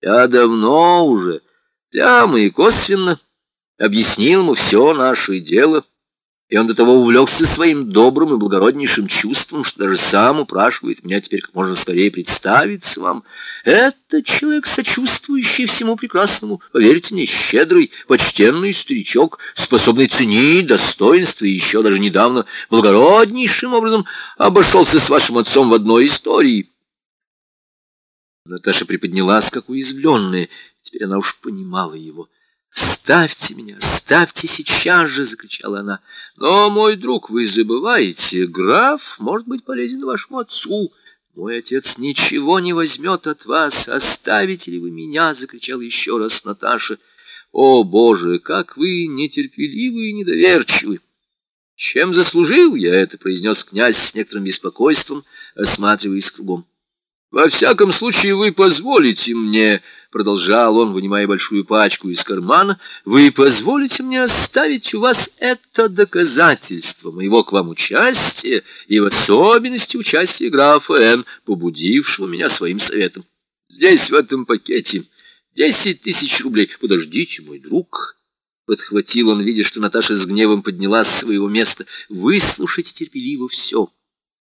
Я давно уже, прямо и косвенно, объяснил ему все наше дело, и он до того увлекся своим добрым и благороднейшим чувством, что даже сам упрашивает меня теперь как можно скорее представиться вам. Это человек, сочувствующий всему прекрасному, поверьте мне, щедрый, почтенный старичок, способный ценить достоинства и еще даже недавно благороднейшим образом обошелся с вашим отцом в одной истории». Наташа приподнялась, как уязвленная. Теперь она уж понимала его. «Ставьте меня, ставьте сейчас же!» — закричала она. «Но, мой друг, вы забываете, граф может быть полезен вашему отцу. Мой отец ничего не возьмет от вас. Оставите ли вы меня?» — закричала еще раз Наташа. «О, Боже, как вы нетерпеливы и недоверчивы!» «Чем заслужил я это?» — произнес князь с некоторым беспокойством, осматриваясь кругом. «Во всяком случае, вы позволите мне...» — продолжал он, вынимая большую пачку из кармана, — «вы позволите мне оставить у вас это доказательство моего к вам участия и в особенности участия графа Н, побудившего меня своим советом. Здесь, в этом пакете, десять тысяч рублей. Подождите, мой друг». Подхватил он, видя, что Наташа с гневом поднялась с своего места. «Выслушайте терпеливо все.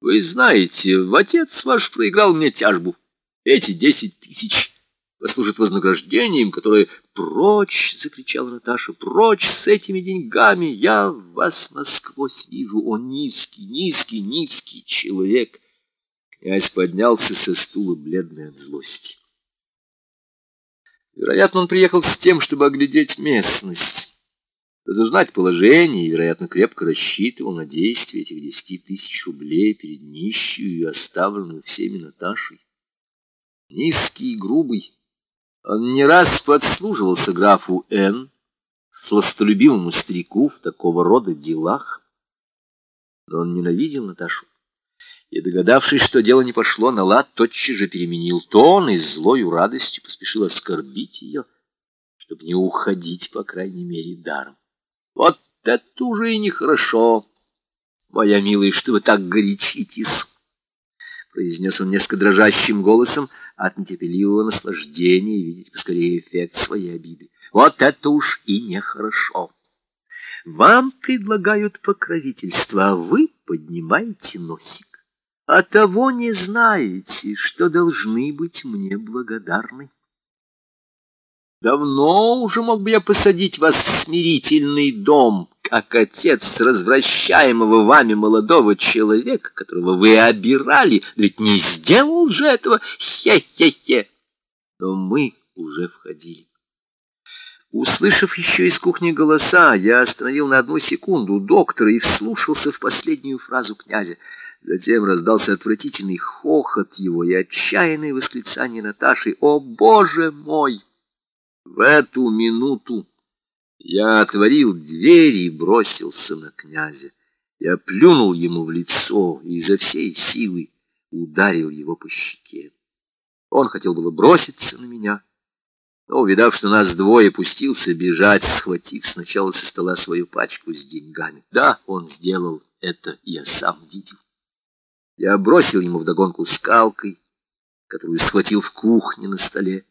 Вы знаете, отец ваш проиграл мне тяжбу. Эти десять тысяч послужит вознаграждением, которое... «Прочь!» — закричала Наташа. «Прочь с этими деньгами! Я вас насквозь вижу! О, низкий, низкий, низкий человек!» Князь поднялся со стула, бледный от злости. Вероятно, он приехал с тем, чтобы оглядеть местность, разузнать положение и, вероятно, крепко рассчитывал на действие этих десяти тысяч рублей перед нищую и оставленную всеми Наташей. Низкий и грубый, он не раз подслуживался графу Н, сластолюбивому старику в такого рода делах, но он ненавидел Наташу и, догадавшись, что дело не пошло на лад, тотчас же переменил тон и злою радостью поспешил оскорбить ее, чтобы не уходить, по крайней мере, даром. Вот это уже и нехорошо, моя милая, что вы так горячитесь произнес он несколько дрожащим голосом от нетерпеливого наслаждения видеть поскорее эффект своей обиды. Вот это уж и нехорошо. Вам предлагают покровительство, а вы поднимаете носик. А того не знаете, что должны быть мне благодарны. Давно уже мог бы я посадить вас в смирительный дом, как отец развращаемого вами молодого человека, которого вы обирали, ведь не сделал же этого, хе-хе-хе. Но мы уже входили. Услышав еще из кухни голоса, я остановил на одну секунду доктора и вслушался в последнюю фразу князя. Затем раздался отвратительный хохот его и отчаянное восклицание Наташи «О, Боже мой!» В эту минуту я отворил дверь и бросился на князя. Я плюнул ему в лицо и изо всей силы ударил его по щеке. Он хотел было броситься на меня, но, увидав, что нас двое, пустился бежать, схватив сначала со стола свою пачку с деньгами. Да, он сделал это, я сам видел. Я бросил ему вдогонку скалкой, которую схватил в кухне на столе.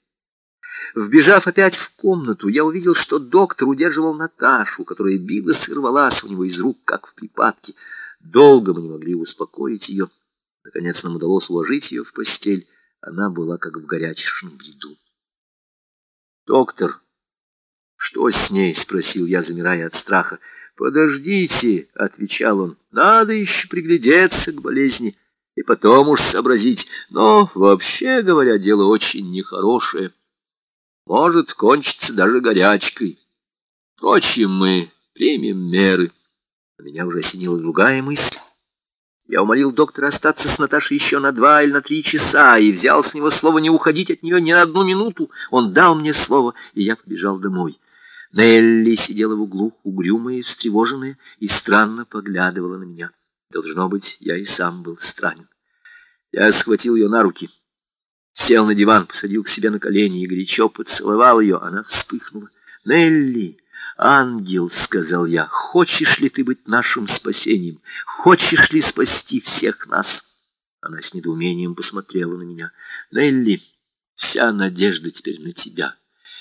Вбежав опять в комнату, я увидел, что доктор удерживал Наташу, которая билась и рвалась у него из рук, как в припадке. Долго мы не могли успокоить ее. Наконец нам удалось уложить ее в постель. Она была как в горячечном бреду. «Доктор, что с ней?» — спросил я, замирая от страха. «Подождите», — отвечал он, — «надо еще приглядеться к болезни и потом уж сообразить. Но, вообще говоря, дело очень нехорошее» может кончиться даже горячкой. Впрочем, мы примем меры. У меня уже осенила другая мысль. Я умолил доктора остаться с Наташей еще на два или на три часа и взял с него слово не уходить от нее ни на одну минуту. Он дал мне слово, и я побежал домой. Нелли сидела в углу, угрюмая и встревоженная, и странно поглядывала на меня. Должно быть, я и сам был странен. Я схватил ее на руки — Сел на диван, посадил к себе на колени и горячо поцеловал ее. Она вспыхнула. «Нелли, ангел!» — сказал я. «Хочешь ли ты быть нашим спасением? Хочешь ли спасти всех нас?» Она с недоумением посмотрела на меня. «Нелли, Вся надежда теперь на тебя.